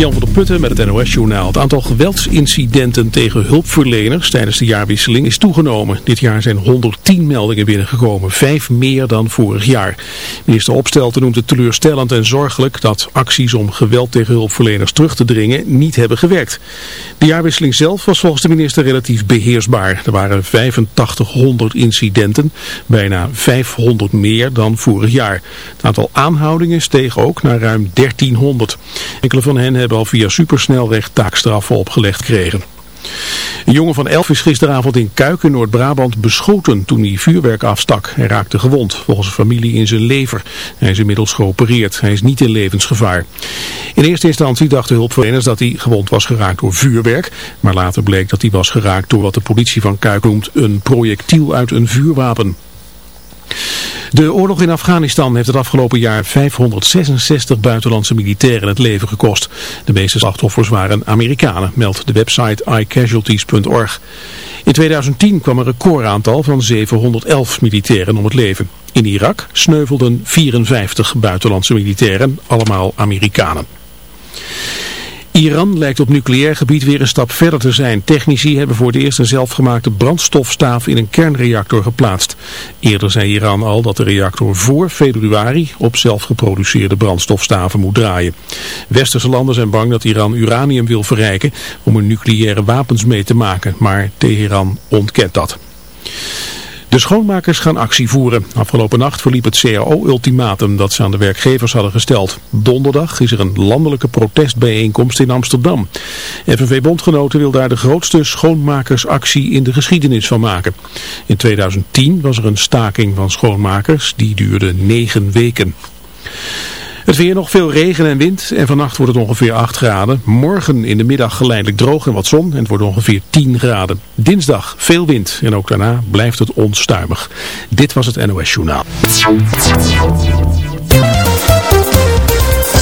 Jan van der Putten met het NOS-journaal. Het aantal geweldsincidenten tegen hulpverleners tijdens de jaarwisseling is toegenomen. Dit jaar zijn 110 meldingen binnengekomen, vijf meer dan vorig jaar. Minister Opstelten noemt het teleurstellend en zorgelijk dat acties om geweld tegen hulpverleners terug te dringen niet hebben gewerkt. De jaarwisseling zelf was volgens de minister relatief beheersbaar. Er waren 8500 incidenten, bijna 500 meer dan vorig jaar. Het aantal aanhoudingen steeg ook naar ruim 1300. Enkele van hen hebben al via supersnelweg taakstraffen opgelegd kregen. Een jongen van elf is gisteravond in Kuik in Noord-Brabant beschoten toen hij vuurwerk afstak. Hij raakte gewond, volgens een familie in zijn lever. Hij is inmiddels geopereerd. Hij is niet in levensgevaar. In eerste instantie dachten hulpverleners dat hij gewond was geraakt door vuurwerk. Maar later bleek dat hij was geraakt door wat de politie van Kuik noemt een projectiel uit een vuurwapen. De oorlog in Afghanistan heeft het afgelopen jaar 566 buitenlandse militairen het leven gekost. De meeste slachtoffers waren Amerikanen, meldt de website iCasualties.org. In 2010 kwam een recordaantal van 711 militairen om het leven. In Irak sneuvelden 54 buitenlandse militairen, allemaal Amerikanen. Iran lijkt op nucleair gebied weer een stap verder te zijn. Technici hebben voor het eerst een zelfgemaakte brandstofstaaf in een kernreactor geplaatst. Eerder zei Iran al dat de reactor voor februari op zelfgeproduceerde brandstofstaven moet draaien. Westerse landen zijn bang dat Iran uranium wil verrijken om er nucleaire wapens mee te maken, maar Teheran ontkent dat. De schoonmakers gaan actie voeren. Afgelopen nacht verliep het CAO-ultimatum dat ze aan de werkgevers hadden gesteld. Donderdag is er een landelijke protestbijeenkomst in Amsterdam. FNV-bondgenoten wil daar de grootste schoonmakersactie in de geschiedenis van maken. In 2010 was er een staking van schoonmakers, die duurde negen weken. Het weer nog veel regen en wind en vannacht wordt het ongeveer 8 graden. Morgen in de middag geleidelijk droog en wat zon en het wordt ongeveer 10 graden. Dinsdag veel wind en ook daarna blijft het onstuimig. Dit was het NOS Journaal.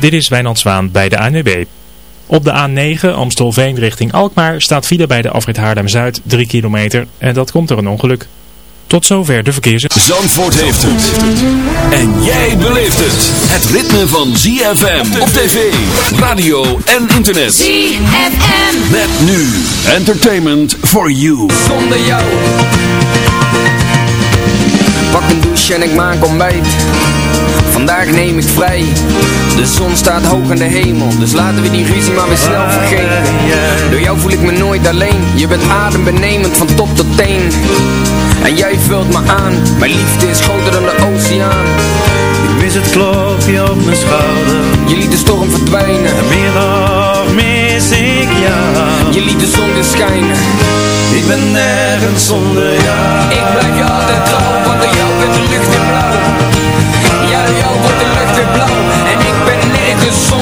Dit is Wijnand Zwaan bij de ANWB. Op de A9 Amstelveen richting Alkmaar staat file bij de afrit Haarlem-Zuid 3 kilometer en dat komt door een ongeluk. Tot zover de verkeers... Zandvoort heeft het. En jij beleeft het. Het ritme van ZFM op tv, radio en internet. ZFM. Met nu Entertainment for You. zonder jou. Pak een douche en ik maak ontbijt. Vandaag neem ik vrij. De zon staat hoog in de hemel, dus laten we die ruzie maar weer snel vergeten. Door jou voel ik me nooit alleen. Je bent adembenemend van top tot teen. En jij vult me aan. Mijn liefde is groter dan de oceaan. Ik mis het klopje op mijn schouder Je liet de storm verdwijnen. En meer nog mis ik jou Je liet de zon weer schijnen. Ik ben nergens zonder jou Ik blijf je altijd trouw, want door jou wordt de lucht weer blauw.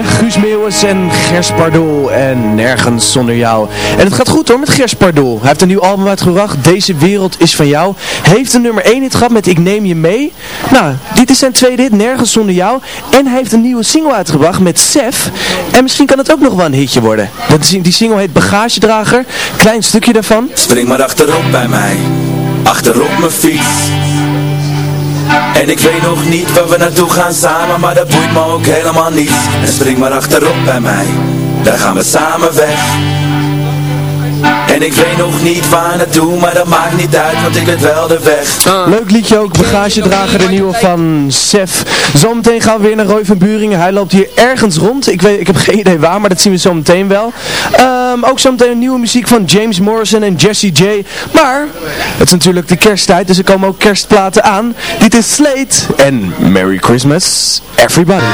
Guus Meeuwis en Gers Pardoel en Nergens Zonder Jou. En het gaat goed hoor met Gers Pardoel. Hij heeft een nieuw album uitgebracht. Deze wereld is van jou. Heeft een nummer 1 hit gehad met Ik Neem Je Mee. Nou, dit is zijn tweede hit, Nergens Zonder Jou. En hij heeft een nieuwe single uitgebracht met Sef. En misschien kan het ook nog wel een hitje worden. Die single heet Bagagedrager. Klein stukje daarvan. Spring maar achterop bij mij, achterop mijn fiets. En ik weet nog niet waar we naartoe gaan samen, maar dat boeit me ook helemaal niet. En spring maar achterop bij mij, daar gaan we samen weg. En ik weet nog niet waar naartoe, maar dat maakt niet uit, want ik weet wel de weg. Leuk liedje ook, bagagedrager, de nieuwe van Sef. Zometeen gaan we weer naar Roy van Buringen. Hij loopt hier ergens rond. Ik, weet, ik heb geen idee waar, maar dat zien we zo meteen wel. Ehm, ook zometeen een nieuwe muziek van James Morrison en Jesse J. Maar het is natuurlijk de kersttijd, dus er komen ook kerstplaten aan. Dit is Slate en Merry Christmas, everybody.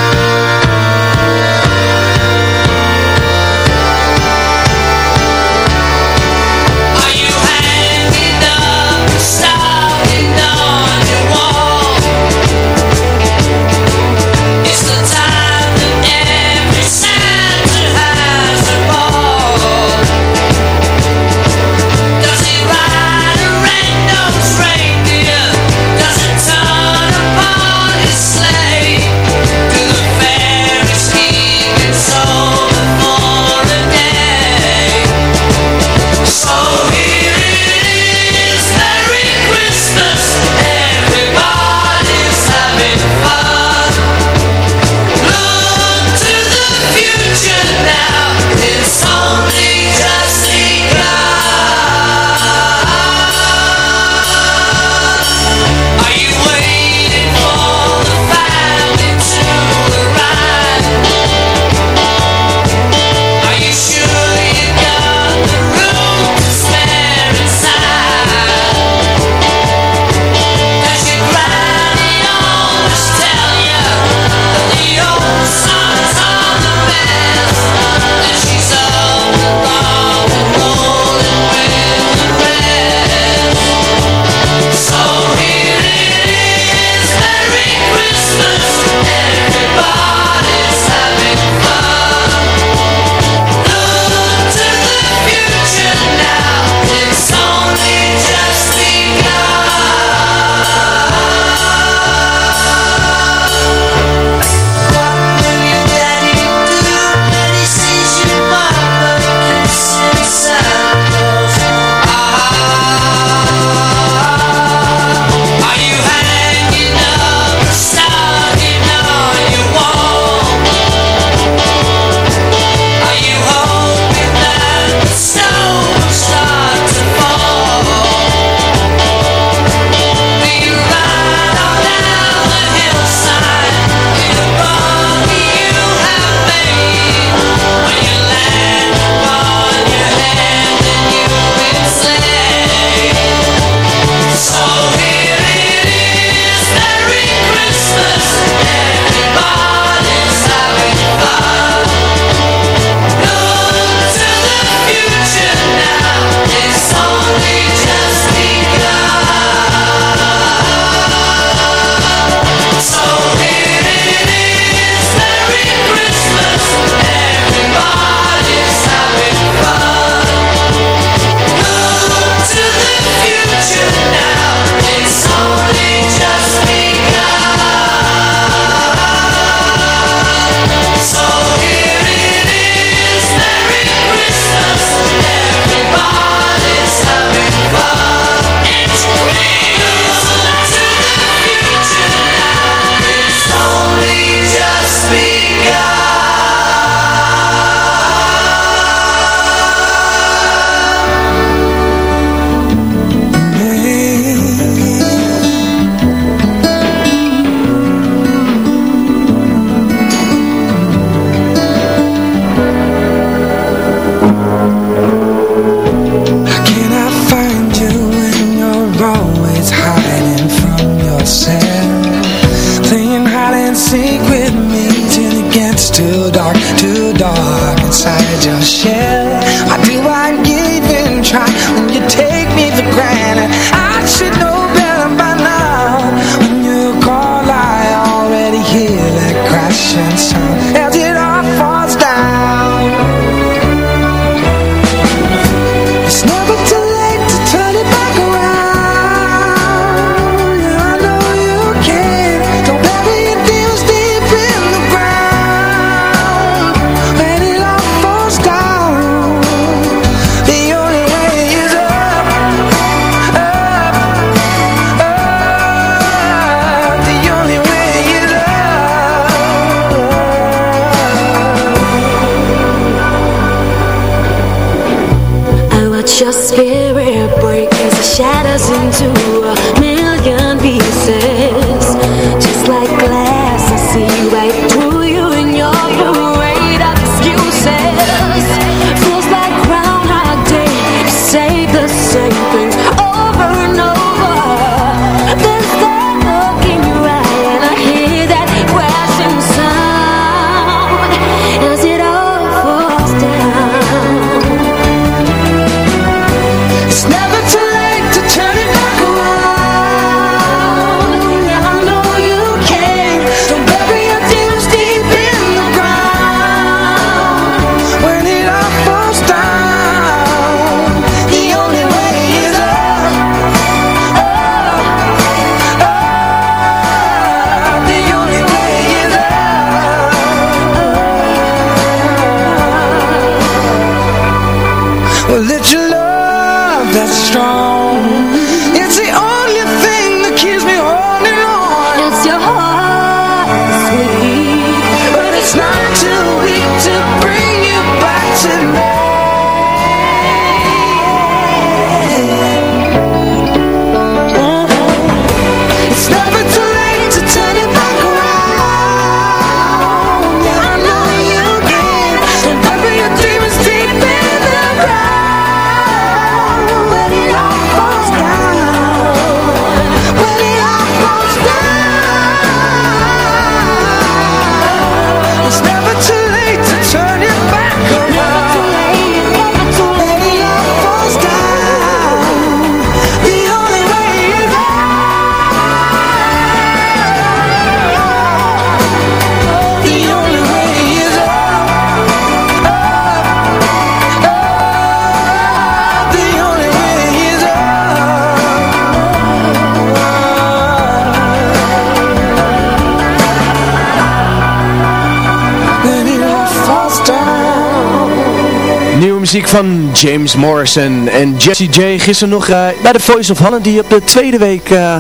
Muziek van James Morrison en Jesse J. Gisteren nog eh, bij de Voice of Holland die op de tweede week eh,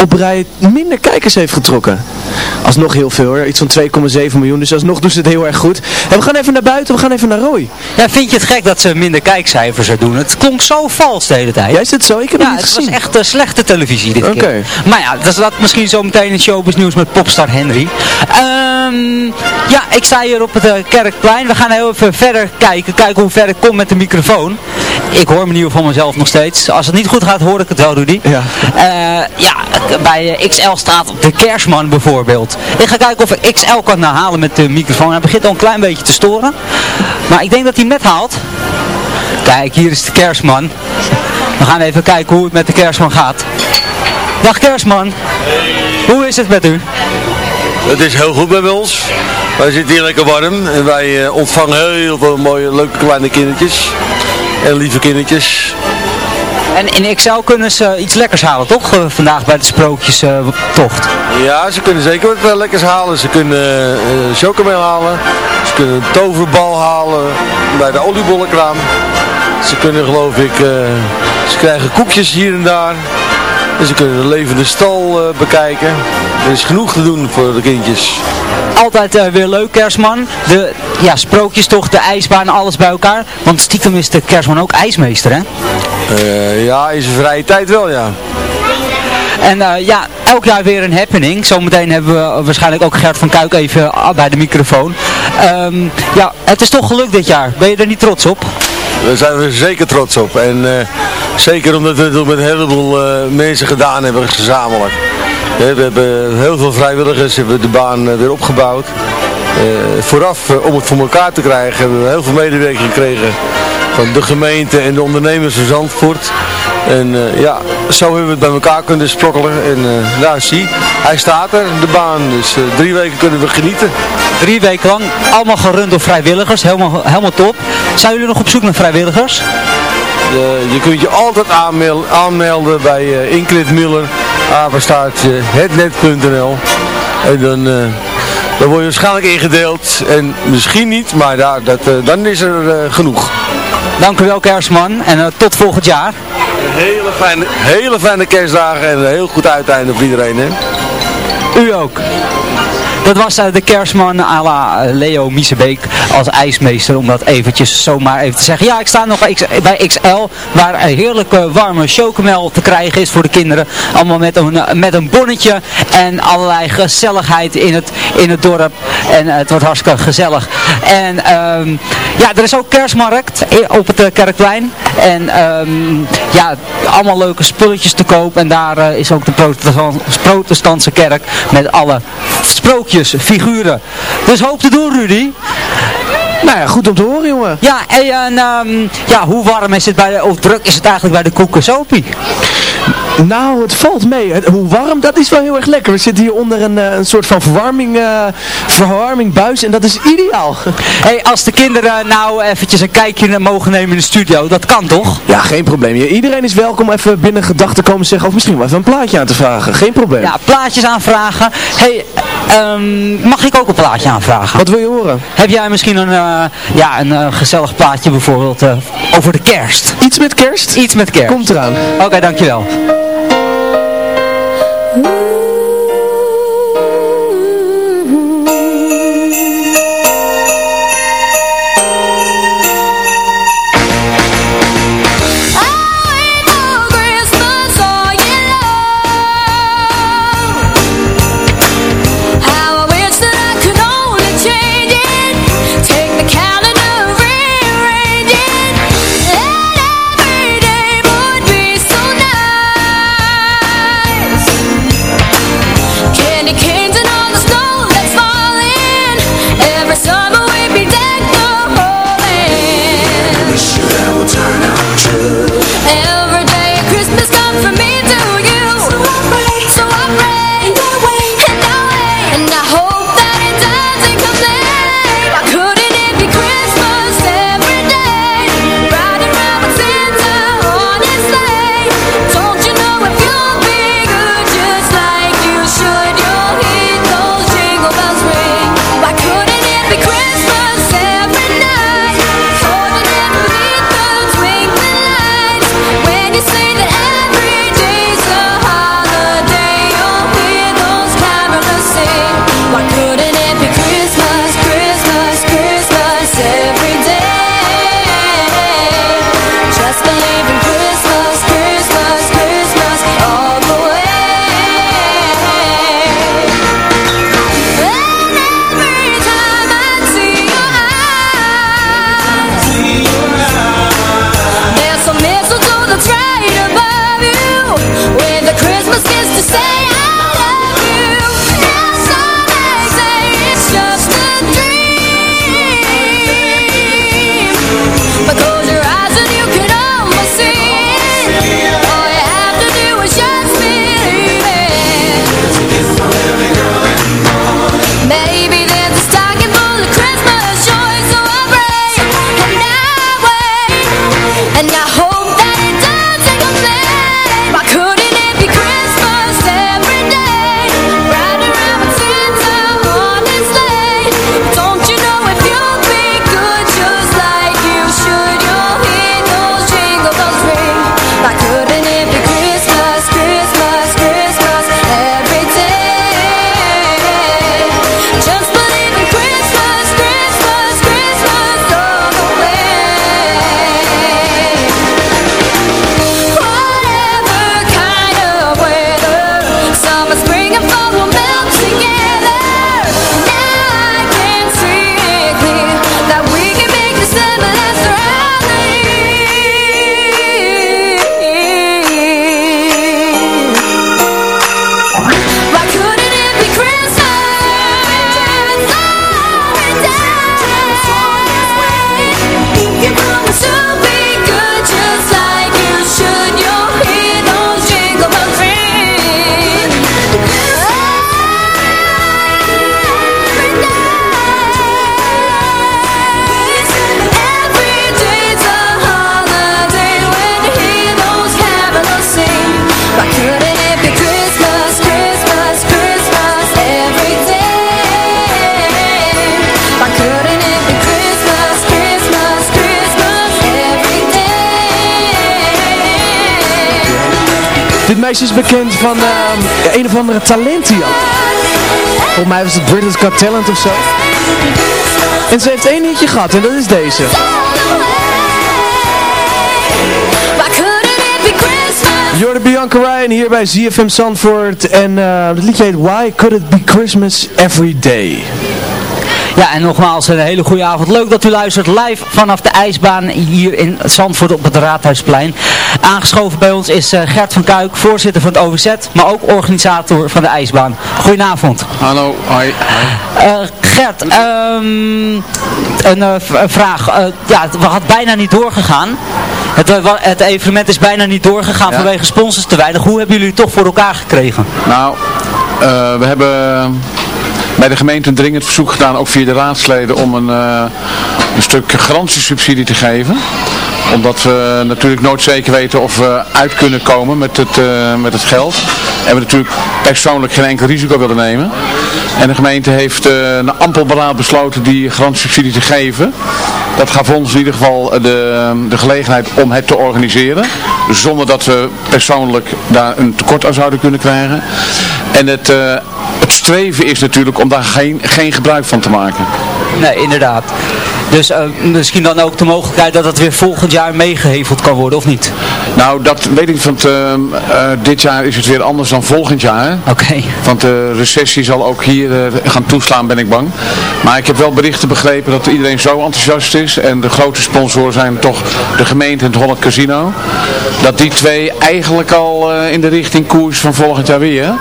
op rij minder kijkers heeft getrokken. Alsnog heel veel hoor, iets van 2,7 miljoen, dus alsnog doen ze het heel erg goed. En we gaan even naar buiten, we gaan even naar Roy. Ja, vind je het gek dat ze minder kijkcijfers er doen? Het klonk zo vals de hele tijd. Ja, is het zo? Ik heb ja, het niet het gezien. was echt eh, slechte televisie dit keer. Maar ja, dat is dat misschien zo meteen in Showbiz Nieuws met popstar Henry. Ehm, ja, ik sta hier op het eh, Kerkplein. We gaan heel even verder kijken. Kijken hoe ver ik kom met de microfoon. Ik hoor me nieuw van mezelf nog steeds. Als het niet goed gaat, hoor ik het wel, Rudy. Ja. Eh, ja, bij eh, XL staat de Kerstman bijvoorbeeld. Ik ga kijken of ik XL kan halen met de microfoon. Hij begint al een klein beetje te storen. Maar ik denk dat hij net haalt. Kijk, hier is de Kerstman. We gaan even kijken hoe het met de Kerstman gaat. Dag Kerstman. Hoe is het met u? Het is heel goed bij ons. Wij zitten hier lekker warm en wij eh, ontvangen heel veel mooie, leuke kleine kindertjes. En lieve kindertjes. En in XL kunnen ze iets lekkers halen, toch? Eh, vandaag bij de sprookjestocht. Ja, ze kunnen zeker wat eh, lekkers halen. Ze kunnen uh, chocomel halen. Ze kunnen een toverbal halen bij de oliebollenkraam. Ze kunnen geloof ik, ze krijgen koekjes hier en daar. En ze kunnen de levende stal eh, bekijken. Er is genoeg te doen voor de kindjes. Altijd eh, weer leuk, Kerstman. De ja, sprookjestocht, de ijsbaan, alles bij elkaar. Want stiekem is de Kerstman ook ijsmeester, hè? Eh, ja, in zijn vrije tijd wel, ja. En ja, elk jaar weer een happening. Zometeen hebben we waarschijnlijk ook Gert van Kuik even ah, bij de microfoon. Ehm, ja, het is toch gelukt dit jaar. Ben je er niet trots op? Daar zijn we zeker trots op. En zeker omdat we het met een heleboel eh, mensen gedaan hebben gezamenlijk. We hebben heel veel vrijwilligers hebben de baan eh, weer opgebouwd. Eh, vooraf, om het voor elkaar te krijgen, hebben we heel veel medewerking gekregen van de gemeente en de ondernemers van Zandvoort. En ja, zo hebben we het bij elkaar kunnen sprokkelen. En eh nou, zie, hij staat er, de baan. Dus drie weken kunnen we genieten. Drie weken lang, allemaal gerund door vrijwilligers, helemaal, helemaal top. Zijn jullie nog op zoek naar vrijwilligers? Eh, je kunt je altijd aanmel- aanmelden bij eh, Ingrid Muller, apenstaartje, hetnet.nl. En dan, eh, dan word je waarschijnlijk ingedeeld. En misschien niet, maar daar, dat, dan is er genoeg. Dank u wel, Kerstman. En tot volgend jaar. Hele fijne, hele fijne kerstdagen en een heel goed uiteinde voor iedereen. Hè? U ook. Dat was eh, de kerstman à la eh, Leo Miesebeek als ijsmeester. Om dat eventjes zomaar even te zeggen. Ja, ik sta nog bij XL. Waar een heerlijke warme chocomel te krijgen is voor de kinderen. Allemaal met een, eh, met een bonnetje. En allerlei gezelligheid in het, in het dorp. En het wordt hartstikke gezellig. En ehm, ja, er is ook kerstmarkt op het Kerkplein. En ehm, ja, allemaal leuke spulletjes te koop. En daar is ook de protestant- protestantse kerk met alle sprookjes, figuren. Dus hoop te doen, Rudy. Nou ja, goed om te horen, jongen. Ja, en ehm, ja, hoe warm is het bij de, hoe druk is het eigenlijk bij de koekensopie? Nou, het valt mee. Het- hoe warm, dat is wel heel erg lekker. We zitten hier onder een, eh, een soort van verwarming, eh verwarmingbuis en dat is ideaal. hey, als de kinderen nou eventjes een kijkje mogen nemen in de studio, dat kan toch? Ja, geen probleem. Iedereen is welkom even binnen gedachten komen zeggen of misschien wel even een plaatje aan te vragen. Geen probleem. Ja, plaatjes aanvragen. hey, ehm, mag ik ook een plaatje aanvragen? Wat wil je horen? Heb jij misschien een, eh, ja, een gezellig plaatje bijvoorbeeld over de kerst? Iets met kerst? Iets met kerst. Komt eraan. Oké, dankjewel. Meisje is bekend van ehm, een of andere talent die had. Volgens mij was het Britain's Got Talent of zo. En ze heeft één hitje gehad en dat is deze. You're the Bianca Ryan hier bij ZFM Zandvoort. En eh, het liedje heet Why Could It Be Christmas Every Day. Ja, en nogmaals een hele goede avond. Leuk dat u luistert live vanaf de ijsbaan hier in Zandvoort op het Raadhuisplein. Aangeschoven bij ons is eh, Gert van Kuik, voorzitter van het OVZ, maar ook organisator van de ijsbaan. Goedenavond. Hallo, hoi. Eh, Gert, ehm, een, eh, een vraag. Ja, het had bijna niet doorgegaan. Het, het evenement is bijna niet doorgegaan Ja. vanwege sponsors te weinig. Hoe hebben jullie het toch voor elkaar gekregen? Nou, we hebben bij de gemeente een dringend verzoek gedaan, ook via de raadsleden, om een, eh, een stuk garantiesubsidie te geven. Omdat we natuurlijk nooit zeker weten of we uit kunnen komen met het, eh, met het geld. En we natuurlijk persoonlijk geen enkel risico willen nemen. En de gemeente heeft eh na ampel beraad besloten die garantiesubsidie te geven. Dat gaf ons in ieder geval de, de gelegenheid om het te organiseren. Zonder dat we persoonlijk daar een tekort aan zouden kunnen krijgen. En het, eh, streven is natuurlijk om daar geen, geen gebruik van te maken. Nee, inderdaad. Dus eh, misschien dan ook de mogelijkheid dat het weer volgend jaar meegeheveld kan worden, of niet? Nou, dat weet ik, want eh, dit jaar is het weer anders dan volgend jaar. Oké. Want de recessie zal ook hier eh, gaan toeslaan, ben ik bang. Maar ik heb wel berichten begrepen dat iedereen zo enthousiast is. En de grote sponsoren zijn toch de gemeente en het Holland Casino. Dat die twee eigenlijk al in de richting koers van volgend jaar weer.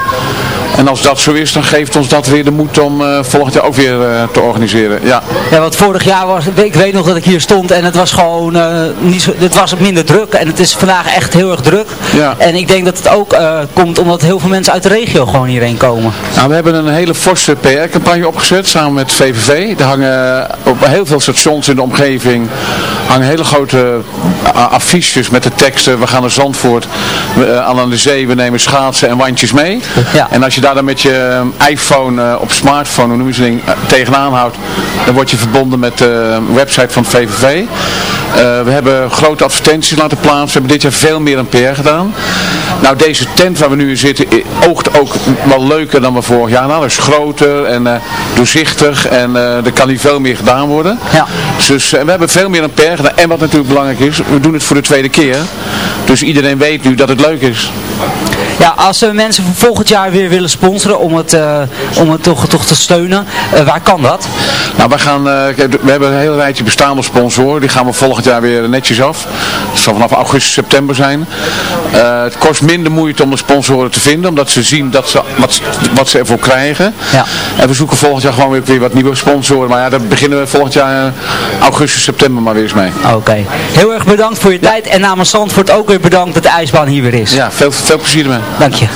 En als dat zo is, dan geeft ons dat weer de moed om eh, volgend jaar ook weer eh, te organiseren. Ja. Ja, want vorig jaar was, ik weet nog dat ik hier stond en het was gewoon, eh, niet zo, het was minder druk en het is vandaag echt heel erg druk. Ja. En ik denk dat het ook komt omdat heel veel mensen uit de regio gewoon hierheen komen. Nou, we hebben een hele forse PR-campagne opgezet samen met VVV. Er hangen op heel veel stations in de omgeving hangen hele grote affiches met de teksten. We gaan naar Zandvoort, we, aan de zee, we nemen schaatsen en wandjes mee. Ja. En als je daar dan met je eh, iPhone eh, op smartphone, hoe noem je zo'n ding, eh, tegenaan houdt, dan word je verbonden met de website van het VVV. We hebben grote advertenties laten plaatsen. We hebben dit jaar veel meer aan PR gedaan. Nou, deze tent waar we nu in zitten oogt ook wel leuker dan we vorig jaar hadden. Het is groter en doorzichtig en er kan hier veel meer gedaan worden. Ja. Dus we hebben veel meer aan PR gedaan. En wat natuurlijk belangrijk is, we doen het voor de tweede keer. Dus iedereen weet nu dat het leuk is. Ja, als uh, mensen volgend jaar weer willen sponsoren om het, eh, om het toch, toch te steunen, eh, waar kan dat? Nou, wij gaan, eh, we hebben een heel rijtje bestaande sponsoren. Die gaan we volgend jaar weer netjes af. Dat zal vanaf augustus, september zijn. Het kost minder moeite om de sponsoren te vinden. Omdat ze zien dat ze, wat, wat ze ervoor krijgen. Ja. En we zoeken volgend jaar gewoon weer, weer wat nieuwe sponsoren. Maar ja, daar beginnen we volgend jaar augustus, september maar weer eens mee. Oké. Heel erg bedankt voor je tijd en namens Zandvoort ook weer bedankt dat de ijsbaan hier weer is. Ja, veel, veel plezier ermee. Dank je.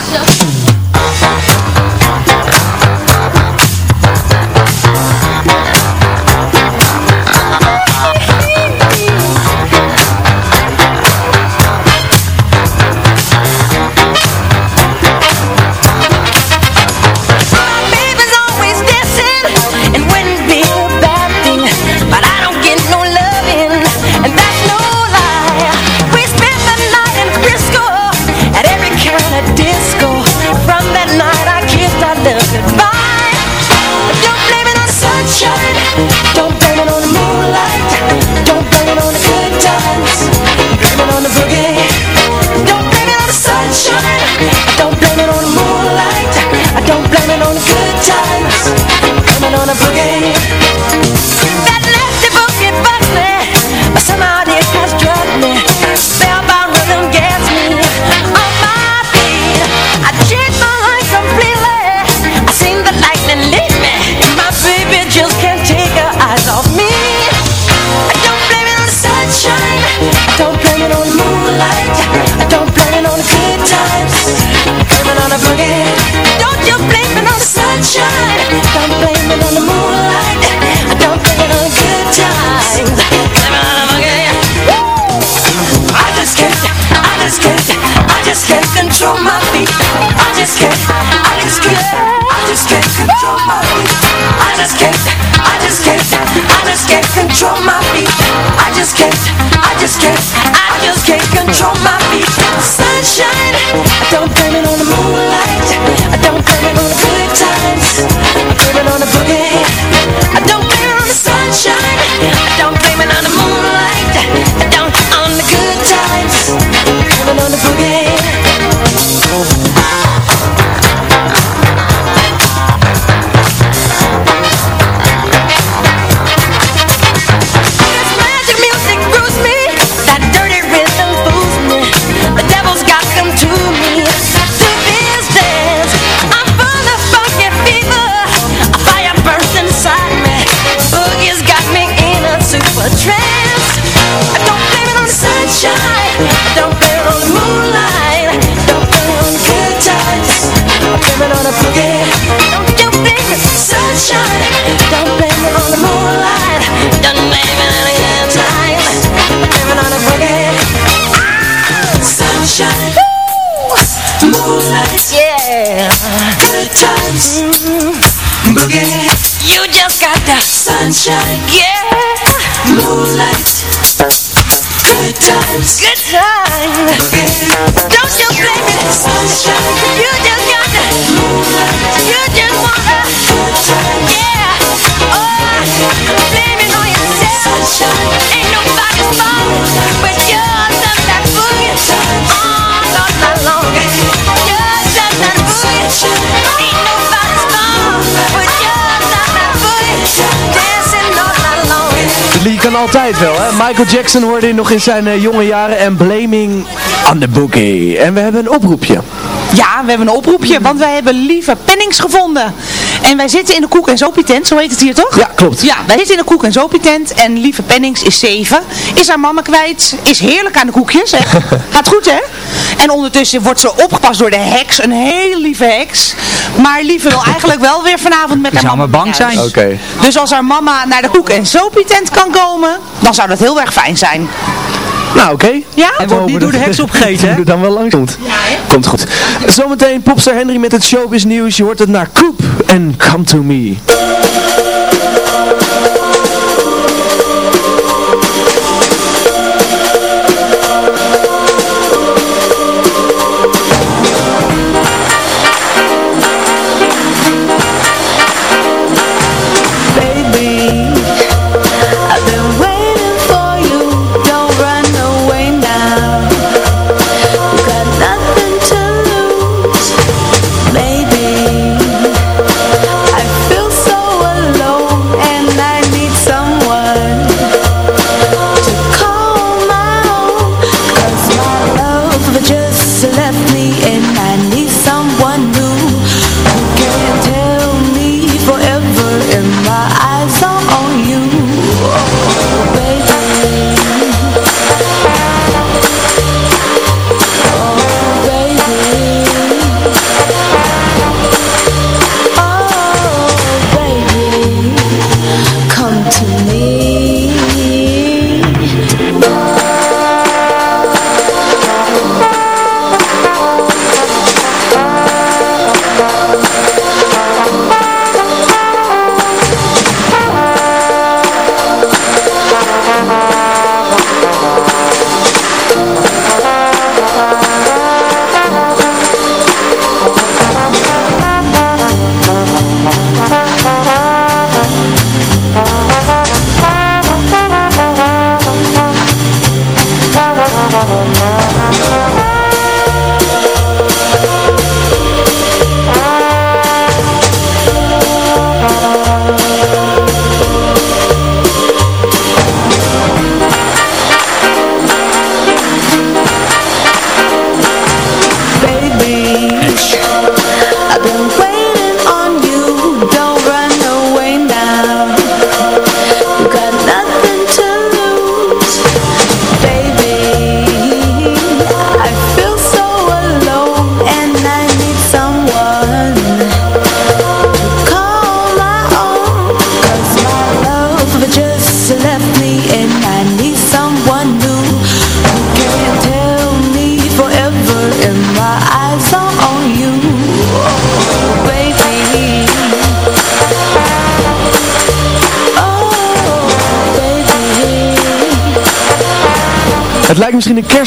Altijd wel, hè? Michael Jackson hoorde je nog in zijn eh, jonge jaren en Blaming on the Boogie. En we hebben een oproepje. Ja, we hebben een oproepje, want wij hebben lieve pennings gevonden. En wij zitten in de koek- en zopietent, zo heet het hier toch? Ja, klopt. Ja, wij zitten in de koek- en zopietent en lieve pennings is zeven. Is haar mama kwijt, is heerlijk aan de koekjes, hè? Gaat goed, hè? En ondertussen wordt ze opgepast door de heks, een hele lieve heks. Maar lieve wil eigenlijk wel weer vanavond met haar zou mama maar bang zijn. Dus als haar mama naar de koek- en zopietent kan komen, dan zou dat heel erg fijn zijn. Nou, oké. Ja? Hij wordt niet door de heks opgegeten, hè? Dat dan wel langs komt. Komt goed. Zometeen popstar Henry met het showbiz nieuws. Je hoort het naar Coop en Come To Me.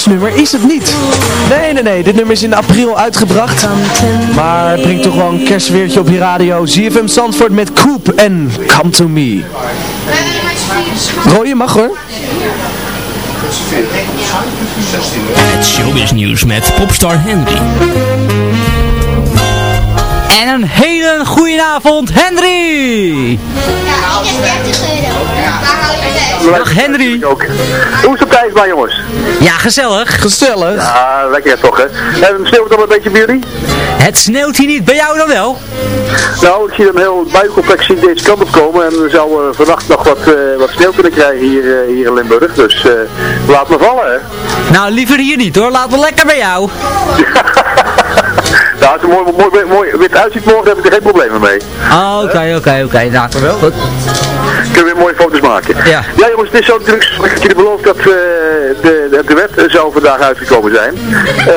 Kerstnummer, is het niet? Nee, nee, nee. Dit nummer is in april uitgebracht. Maar brengt toch wel een kerstweertje op je radio. ZFM Zandvoort met Coop en Come To Me. Roy, je mag hoor. Het showbiz nieuws met popstar Henry. En een hele goede avond, Henry! Dag Henry! Hoe is het thuis bij jongens? Ja, gezellig. Gezellig. Ja, lekker toch hè. En sneeuwt het al een beetje bij jullie? Het sneeuwt hier niet, bij jou dan wel? Nou, ik zie een heel buikcomplex zien deze kant op komen en we zouden vannacht nog wat, eh, wat sneeuw kunnen krijgen hier, eh, hier in Limburg. Dus eh, laat me vallen hè. Nou, liever hier niet hoor, laat me lekker bij jou. Nou, als het mooi, mooi, mooi wit uitziet morgen, heb ik er geen problemen mee. Oh, Oké, oké, oké. Nou, goed. Kunnen we weer mooie foto's maken. Ja. Ja jongens, het is zo natuurlijk, ik jullie beloofd dat eh, de, de, wet zou vandaag uitgekomen zijn. Eh,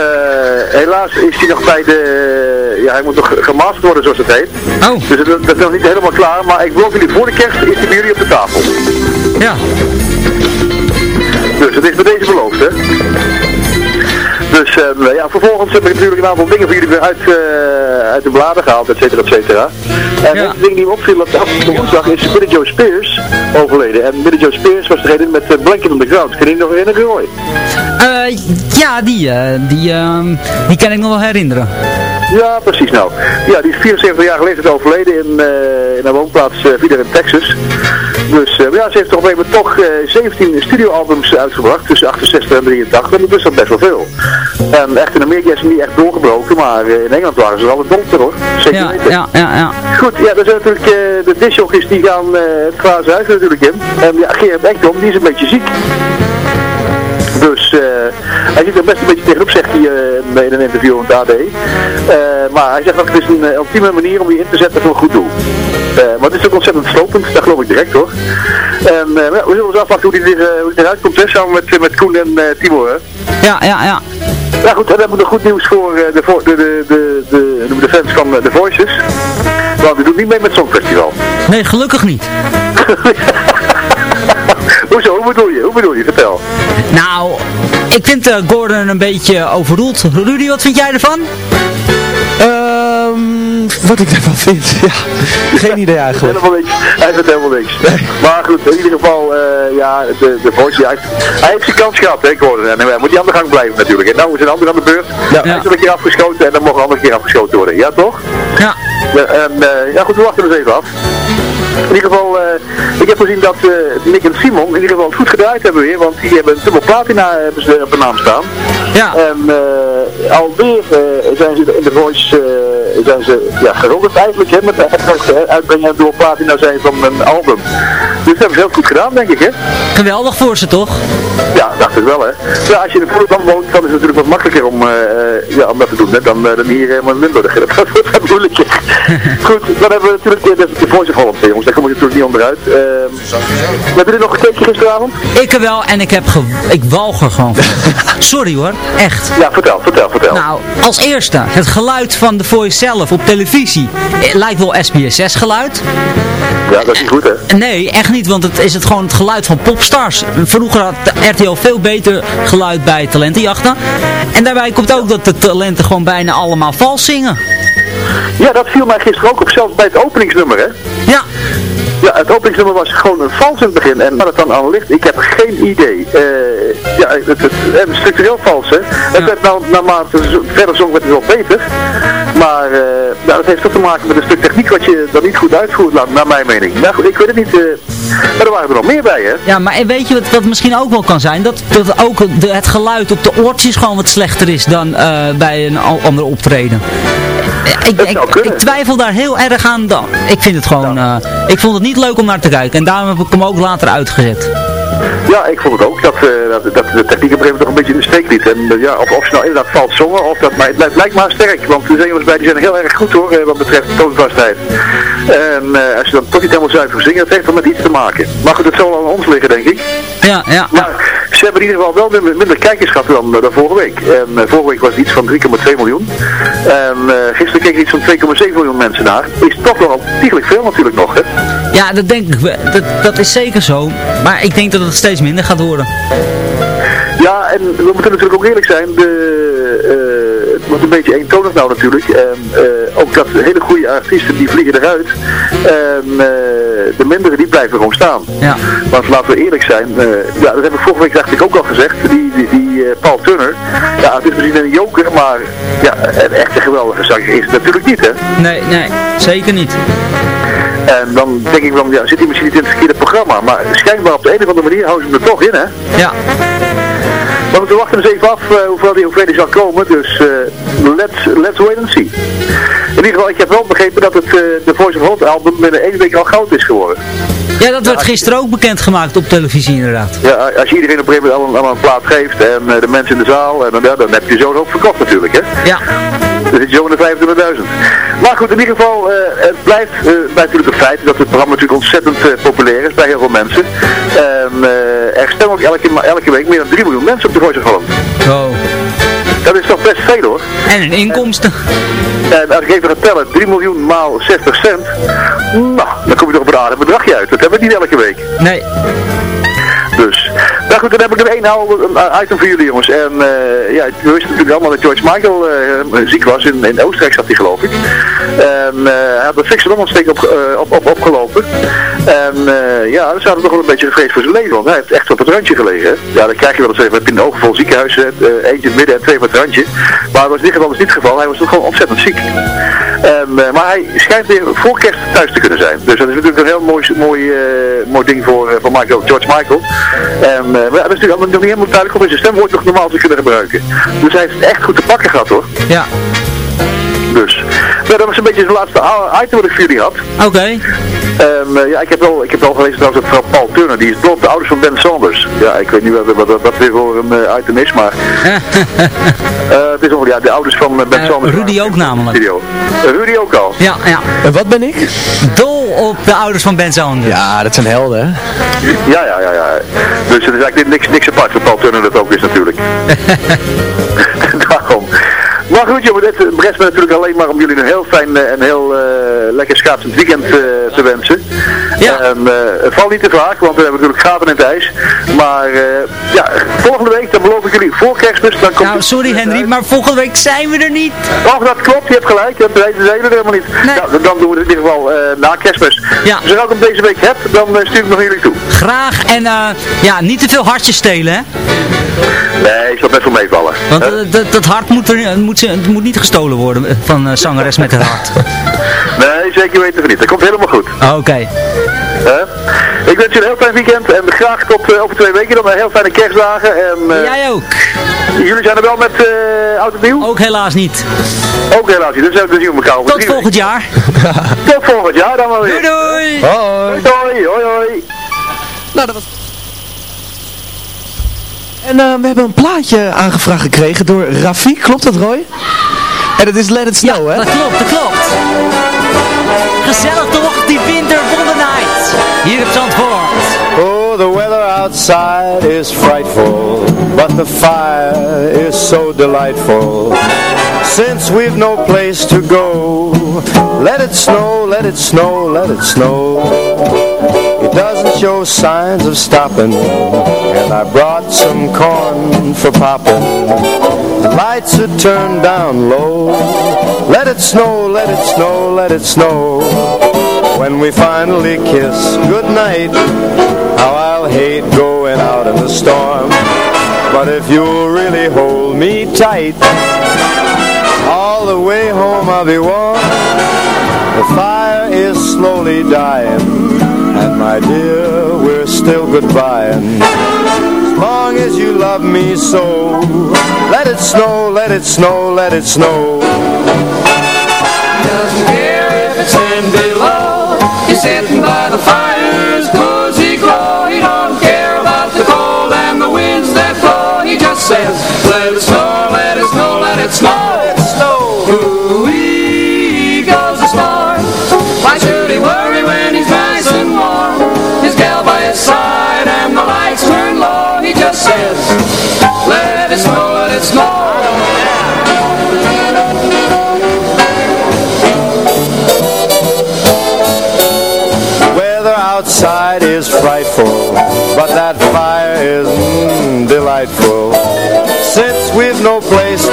helaas is hij nog bij de, ja hij moet nog gemasterd worden zoals het heet. Oh. Dus dat, dat is nog niet helemaal klaar, maar ik beloof jullie voor de kerst is hij bij jullie op de tafel. Ja. Dus het is bij deze beloofd hè. Dus eh, ja, vervolgens heb ik natuurlijk een aantal dingen voor jullie weer uit, eh, uit de bladen gehaald, et cetera, et cetera. En Ja. een ding die me opviel op de afgelopen woensdag is Billy Joe Spears overleden. En Billy Joe Spears was degene met uh, Blanket on the Ground. Kun je die nog herinneren, Roy? Eh, ja, die, die, ehm, die kan ik nog wel herinneren. Ja, precies nou. Ja, die is 74 jaar geleden overleden in, eh, in een woonplaats uh, in Texas. Dus eh, ja, ze heeft toch op een gegeven toch eh, 17 studioalbums uitgebracht tussen 68 en 83. En dat is dan best wel veel. En echt in Amerika is ze niet echt doorgebroken, maar eh, in Engeland waren ze wel een dokter hoor. Zeker Ja, weten. ja, ja, ja. Goed, ja, er zijn natuurlijk eh, de discjockeys die gaan eh, het glazen huis natuurlijk in. En ja, Gerard Ekdom, die is een beetje ziek. Eh, hij zit er best een beetje tegenop, zegt hij eh, in een interview in het AD. Eh, maar hij zegt dat het is een ultieme manier om je in te zetten voor een goed doel. Maar het is ook ontzettend slopend, dat geloof ik direct hoor. En ja, we zullen eens afwachten hoe die, er, hoe die eruit komt, hè, samen met, met Koen en eh, Timo. Hè. Ja, ja, ja. Ja goed, dan hebben we nog goed nieuws voor eh, de, de, de, de, de, we fans van The Voices. Want die doen niet mee met Songfestival. Nee, gelukkig niet. Hoezo, hoe bedoel je? Hoe bedoel je? Vertel. Nou, ik vind eh, Gordon een beetje overroeld. Rudy, wat vind jij ervan? Ehm, wat ik daarvan vind, ja. Geen idee eigenlijk. Helemaal niks. Hij vindt helemaal niks. Maar goed, in ieder geval, eh, ja, de, de voice, hij, heeft- hij heeft zijn kans gehad, hè, Gordon. En hij moet hij aan de gang blijven natuurlijk. En nou is een ander aan de beurt. Hij is er een keer afgeschoten en dan mag een andere keer afgeschoten worden. Ja, toch? Ja. Ja, en, eh, ja goed, we wachten dus even af. In ieder geval, eh, ik heb gezien dat eh, Nick en Simon in ieder geval goed gedraaid hebben weer, want die hebben een dubbel platina hebben ze op de naam staan. Ja. En uh, alweer eh, zijn ze in de voice, eh, zijn ze ja, geronderd eigenlijk, hè, met het uitbrengen en dubbel platina zijn van een album. Dus dat hebben ze heel goed gedaan, denk ik, hè? Geweldig voor ze, toch? Ja, dacht ik wel, hè. Ja, als je in de Volendam woont, dan is het natuurlijk wat makkelijker om, eh, ja, om dat te doen, hè, dan, eh, dan hier helemaal in Limburg. Dat wat moeilijker. Goed, dan hebben we natuurlijk de, de, de Voice of Holland, jongens. Daar kom je natuurlijk niet onderuit. Uh, hebben jullie nog gekeken gisteravond? Ik wel en ik heb ik walg er gewoon. Sorry hoor, echt. Ja, vertel, vertel, vertel. Nou, als eerste, het geluid van de Voice zelf op televisie. Het lijkt wel SBS6 geluid. Ja, dat is niet goed, hè? Nee, echt niet, want het is het gewoon het geluid van popstars. Vroeger had RTL veel beter geluid bij talentenjachten. En daarbij komt ook dat de talenten gewoon bijna allemaal vals zingen. Ja, dat viel mij gisteren ook op, zelfs bij het openingsnummer, hè? Ja. Ja, het openingsnummer was gewoon een vals in het begin. En waar het dan aan ligt, ik heb geen idee. Uh, ja, het, het, structureel vals, hè. Het werd nou, naarmate verder zong werd het wel beter. Maar uh, nou, dat heeft toch te maken met een stuk techniek wat je dan niet goed uitvoert, naar mijn mening. Nou goed, ik weet het niet. Uh, maar er waren er nog meer bij, hè? Ja, maar weet je wat, wat misschien ook wel kan zijn? Dat, dat ook de, het geluid op de oortjes gewoon wat slechter is dan bij een andere optreden. Ik, ik, ik, twijfel daar heel erg aan dan. Ik vind het gewoon, uh, ik vond het niet leuk om naar te kijken. En daarom heb ik hem ook later uitgezet. Ja, ik vond het ook. Dat, uh, dat, dat de techniek op een gegeven moment toch een beetje in de steek liet. En uh, ja, of, of ze nou inderdaad valt zongen, of dat, maar het lijkt, lijkt maar sterk. Want de zangers bij die zijn heel erg goed hoor, wat betreft toonvastheid. En uh, als je dan toch niet helemaal zuiver zingen, dat heeft dan met iets te maken. Maar goed, het zal aan ons liggen, denk ik. Ja, ja. Maar ze hebben in ieder geval wel minder, minder kijkers gehad dan, dan vorige week. En vorige week was het iets van 3,2 miljoen. En gisteren keken iets van 2,7 miljoen mensen naar. Is toch wel ontiegelijk veel natuurlijk nog, hè? Ja, dat denk ik. Dat, dat is zeker zo. Maar ik denk dat het steeds minder gaat worden. Ja, en we moeten natuurlijk ook eerlijk zijn. De, het wordt een beetje eentonig nou natuurlijk. En uh, ook dat hele goede artiesten die vliegen eruit. En uh, de mindere die blijven gewoon staan. Ja. Want laten we eerlijk zijn. ja, dat heb ik vorige week dacht ik ook al gezegd. Die, die, die Paul Turner. Ja, het is misschien een joker. Maar ja, een echte geweldige zanger is het natuurlijk niet hè. Nee, nee. Zeker niet. En dan denk ik van, ja, zit hij misschien niet in het verkeerde programma. Maar schijnbaar op de een of andere manier houden ze hem er toch in, hè? Ja. Maar we wachten eens even af uh, hoeveel die hoeveel die zal komen. Dus uh, let's, let's wait and see. In ieder geval, ik heb wel begrepen dat het uh, de Voice of Holland album binnen één week al goud is geworden. Ja, dat werd gisteren ook bekendgemaakt op televisie inderdaad. Ja, als je iedereen op een gegeven moment allemaal, een plaat geeft en eh, de mensen in de zaal, en dan, ja, dan heb je zo'n hoop verkocht natuurlijk, hè? Ja. Dan zit je zo in de 25.000. Maar goed, in ieder geval, eh, het blijft, blijft natuurlijk een feit dat het programma natuurlijk ontzettend populair is bij heel veel mensen. En er stemmen ook elke, elke week meer dan 3 miljoen mensen op de Voice of Holland. Oh. Dat is toch best veel hoor. En een inkomsten. En als ik even ga tellen, 3 miljoen maal 60 cent, nou, dan kom je toch op een aardig bedragje uit. Dat hebben we niet elke week. Nee. Nou goed, dan heb ik nog één een item voor jullie jongens. En eh, ja, we wisten natuurlijk allemaal dat George Michael eh, ziek was. In, in Oostenrijk zat hij geloof ik. En eh, hij had een fikse longontsteking op, eh, op, op, opgelopen. En eh, ja, dan zaten toch wel een beetje gevreesd voor zijn leven. Want hij heeft echt op het randje gelegen. Ja, dan krijg je wel eens even in een oogvol ziekenhuis. Eh, eentje midden en twee op randje. Maar dat was dit geval dus niet het geval. Hij was toch gewoon ontzettend ziek. Eh, maar hij schijnt weer voor kerst thuis te kunnen zijn. Dus dat is natuurlijk een heel mooi, mooi, eh, mooi ding voor, eh, voor Michael, George Michael. Eh, maar ja, dat is natuurlijk allemaal nog niet helemaal duidelijk hij zijn stemwoord nog normaal te kunnen gebruiken. Dus hij heeft het echt goed te pakken gehad hoor. Ja. Dus. Nou, dat was een beetje het laatste item wat ik voor jullie had. Oké. Eh, ja, ik heb wel, ik heb wel gelezen trouwens dat vrouw Paul Turner, die is blond, de ouders van Ben Sanders. Ja, ik weet niet wat, wat, wat dat weer voor een eh, item is, maar... Eh, het is nog, ja, de ouders van Ben Sanders. Rudy ook namelijk. Video. Rudy ook al. Ja, ja. En wat ben ik? Dol op de ouders van Ben Sanders. Ja, dat zijn helden, hè? Ja, ja, ja, ja. Dus het is eigenlijk niks, niks apart van Paul Turner dat ook is natuurlijk. Daarom. Maar goed jongen, dit rest me natuurlijk alleen maar om jullie een heel fijn eh, en heel eh, lekker schaatsend weekend eh, te wensen. Ja. En, eh, het valt niet te vaak, want we hebben natuurlijk gaten in het ijs. Maar eh, ja, volgende week, dan beloof ik jullie voor kerstmis, dan komt Nou, sorry Henry, maar volgende week zijn we er niet. Oh, dat klopt, je hebt gelijk. Dat weten ze helemaal niet. Nou, dan doen we het in ieder geval eh, na kerstmis. Ja. Dus als ik hem deze week heb, dan stuur ik naar jullie toe. Graag en ja, niet te veel hartjes stelen, hè? Nee, ik zal best wel meevallen. Want dat, hart moet, er, moet, het moet niet gestolen worden van zangeres met haar hart. Nee, zeker weten we niet. Dat komt helemaal goed. Oké. Ik wens jullie een heel fijn weekend en graag tot eh, over twee weken dan. Een heel fijne kerstdagen. En, eh, Jij ook. Jullie zijn er wel met uh, oud en nieuw? Ook helaas niet. Ook helaas niet. Dus zien elkaar over Tot volgend jaar. Tot volgend jaar dan maar weer. Doei doei. Hoi. Hoi, hoi, hoi. Nou, dat was... En eh, we hebben een plaatje aangevraagd gekregen door Rafi, klopt dat Roy? En het is Let It Snow, hè? Dat klopt, dat klopt. Gezellig toch, die night. Hier op Zandvoort. Oh, the weather outside is frightful, but the fire is so delightful. Since we've no place to go, let it snow, let it snow, let it snow. It doesn't show signs of stopping, and I brought some corn for popping. The lights are turned down low. Let it snow, let it snow, let it snow. When we finally kiss goodnight, how I'll hate going out in the storm. But if you'll really hold me tight, all the way home I'll be warm. The fire is slowly dying, and my dear, we're still goodbying. As long as you love me so, let it snow, let it snow, let it snow. Doesn't care if it's ten below. He's sitting by the fire's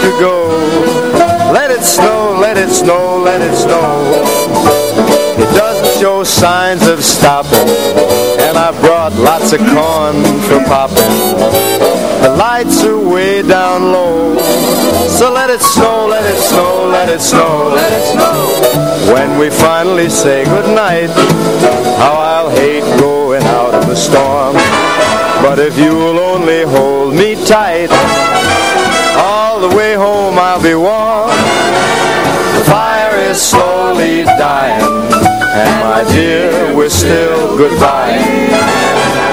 to go, let it snow, let it snow, let it snow. It doesn't show signs of stopping, and I brought lots of corn for popping. The lights are way down low, so let it snow, let it snow, let it snow, let it snow. When we finally say goodnight, how I'll hate going out in the storm. But if you'll only hold me tight, the way home I'll be warm. The fire is slowly dying, And my dear, we're still goodbye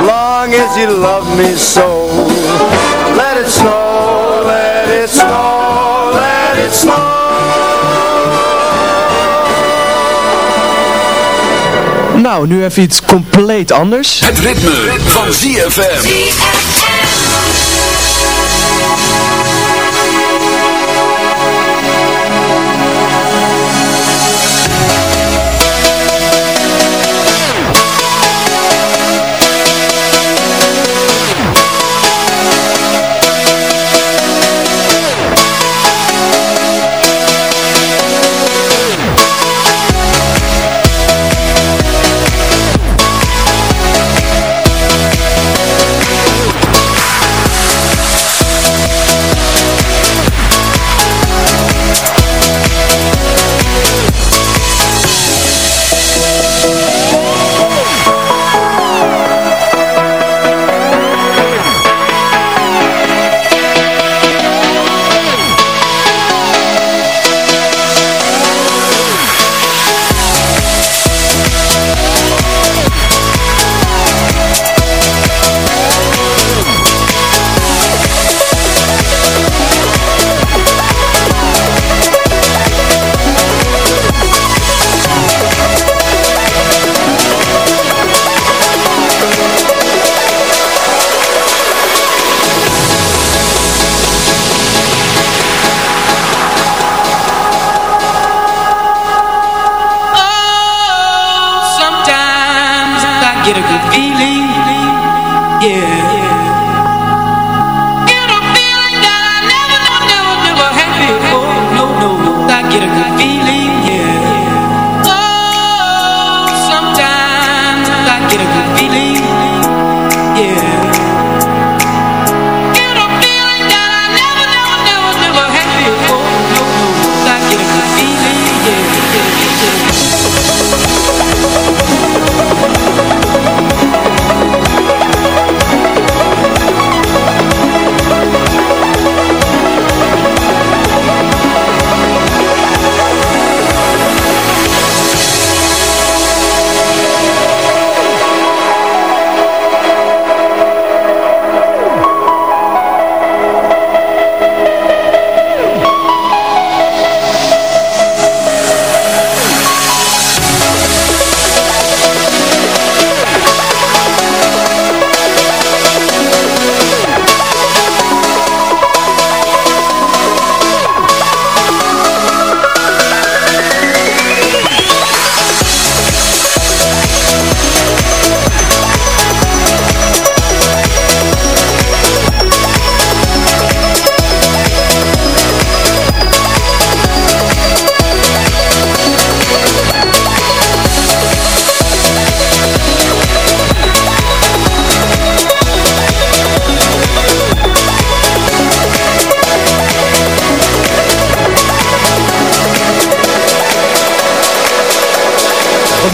Long as you love me so Let it snow, let it snow, let it snow Nou, nu even iets compleet anders. Het ritme, van ZFM. Sometimes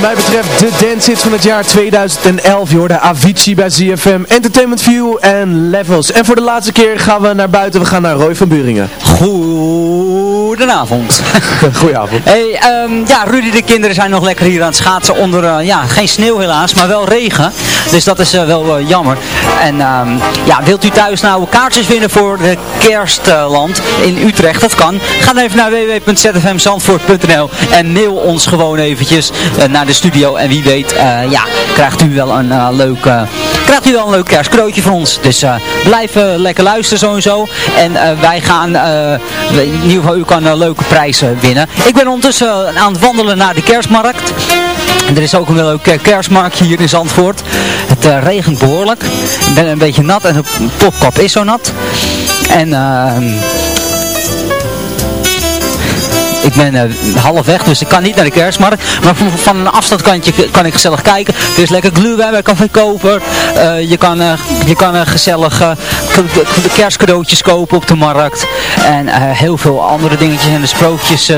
Wat mij betreft de dance van het jaar 2011. Je hoorde Avicii bij ZFM, Entertainment View en Levels. En voor de laatste keer gaan we naar buiten. We gaan naar Roy van Buringen. Goedenavond. Goedenavond. Hey, ehm, ja, Rudy, de kinderen zijn nog lekker hier aan het schaatsen onder, eh, ja, geen sneeuw helaas, maar wel regen. Dus dat is eh, wel eh, jammer. En ehm, ja, wilt u thuis nou kaartjes winnen voor de kerstland in Utrecht? Dat kan. Ga dan even naar www.zfmzandvoort.nl en mail ons gewoon eventjes naar de studio. En wie weet, ja, krijgt u wel een leuk... krijgt u wel een leuk kerstcadeautje van ons. Dus blijf lekker luisteren sowieso. En eh, wij gaan, in ieder geval, u kan eh, leuke prijzen winnen. Ik ben ondertussen eh, aan het wandelen naar de kerstmarkt. Er is ook een leuk eh, kerstmarktje hier in Zandvoort. Het regent behoorlijk. Ik ben een beetje nat en de popkap is zo nat. En ehm ik ben eh, half weg, dus ik kan niet naar de kerstmarkt. Maar van, van een afstandkantje kan ik gezellig kijken. Er is lekker glühwein bij Café Koper. Je kan, je kan eh, gezellig eh, kerstcadeautjes kopen op de markt. En eh, heel veel andere dingetjes. En de sprookjes,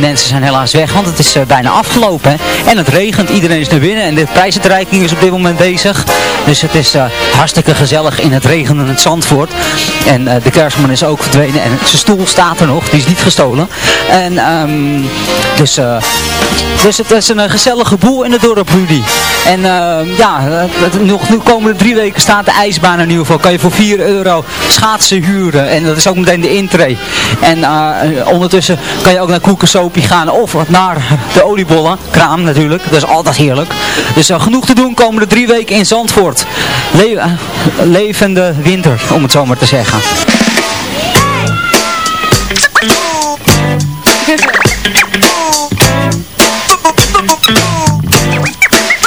mensen zijn helaas weg, want het is bijna afgelopen. En het regent, iedereen is naar binnen. En de prijsuitreiking is op dit moment bezig. Dus het is hartstikke gezellig in het regenende Zandvoort. En de kerstman is ook verdwenen. En zijn stoel staat er nog, die is niet gestolen. En ehm, dus dus het is een eh, gezellige boel in het dorp, Rudy. En eh, ja, nog nu komende drie weken staat de ijsbaan in ieder geval. Kan je voor 4 euro schaatsen huren. En dat is ook meteen de intree. En eh, ondertussen kan je ook naar Koekensopie gaan. Of naar de oliebollen. Kraam natuurlijk. Dat is altijd heerlijk. Dus genoeg te doen komende drie weken in Zandvoort. Levende winter, om het zo maar te zeggen.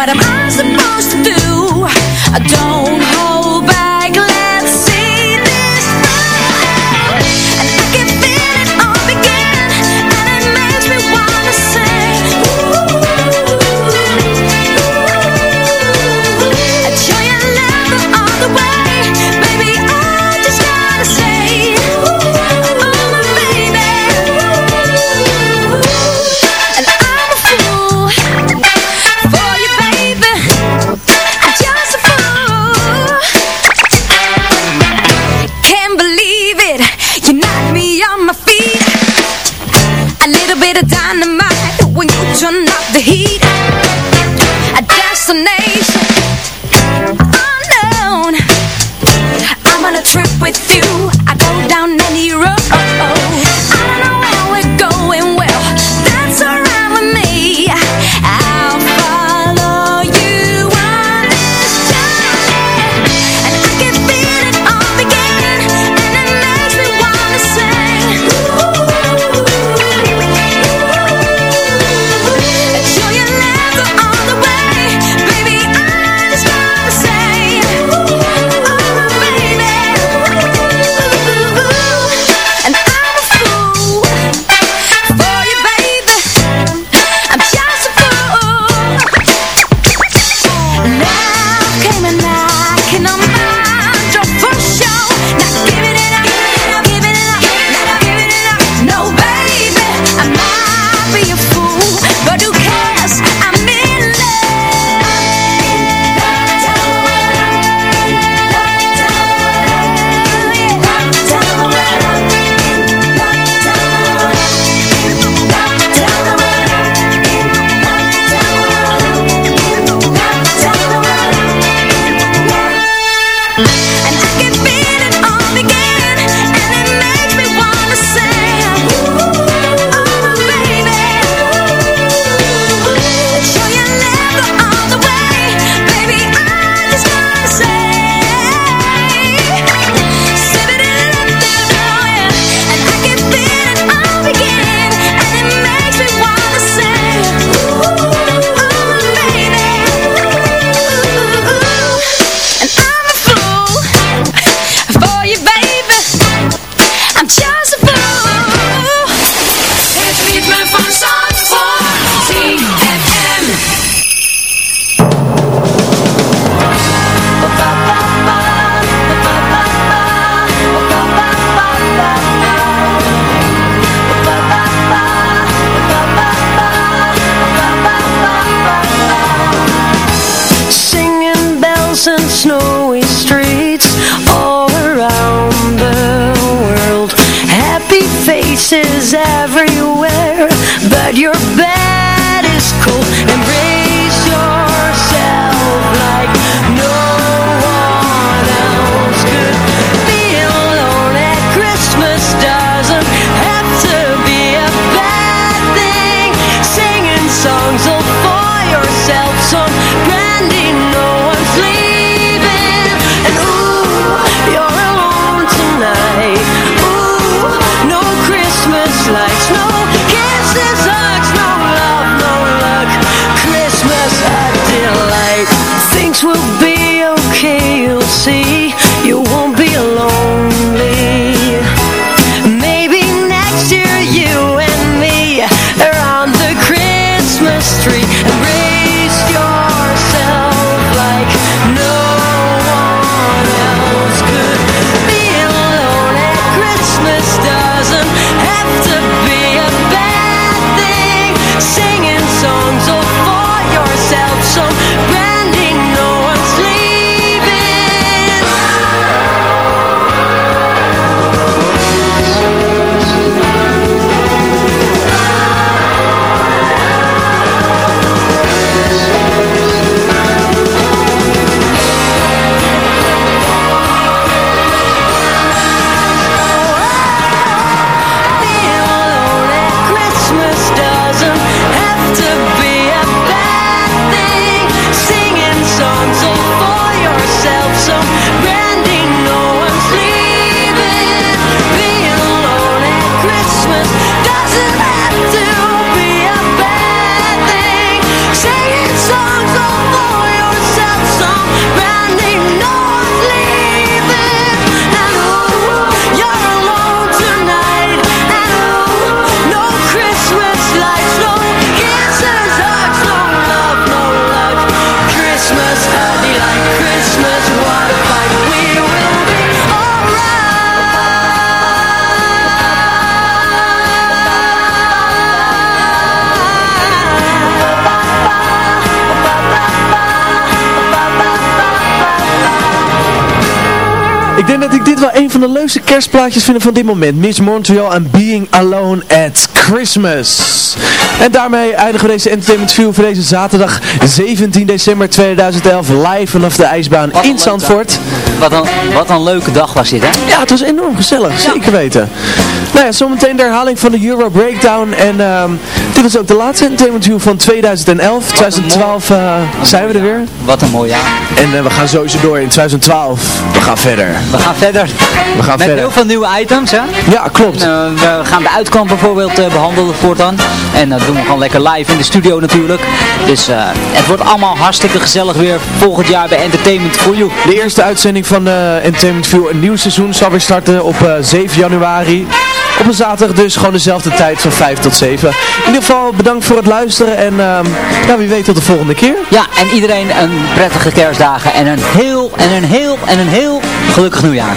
what am I? Van de leukste kerstplaatjes vinden van dit moment. Miss Montreal en Being Alone at Christmas. En daarmee eindigen we deze Entertainment View voor deze zaterdag 17 december 2011 live vanaf de ijsbaan in Zandvoort. Wat een, wat een leuke dag was dit, hè? Ja, het was enorm gezellig, zeker weten. Nou ja, zometeen de herhaling van de Euro Breakdown. En ehm, dit was ook de laatste Entertainment View van 2011. 2012 eh, zijn we er weer. Wat een mooi jaar. En eh, we gaan sowieso door in 2012. We gaan verder. We gaan verder. We gaan Met verder. heel veel nieuwe items, hè? Ja, klopt. En, eh, we gaan de uitkamp bijvoorbeeld eh, behandelen voortaan. En dat doen we gewoon lekker live in de studio natuurlijk. Dus het wordt allemaal hartstikke gezellig weer volgend jaar bij Entertainment for You. De eerste uitzending van Entertainment View, een nieuw seizoen, zal weer starten op eh, 7 januari. Op een zaterdag dus gewoon dezelfde tijd van 5 tot 7. In ieder geval bedankt voor het luisteren en ehm, ja, wie weet tot de volgende keer. Ja, en iedereen een prettige kerstdagen en een heel, en een heel, en een heel gelukkig nieuwjaar.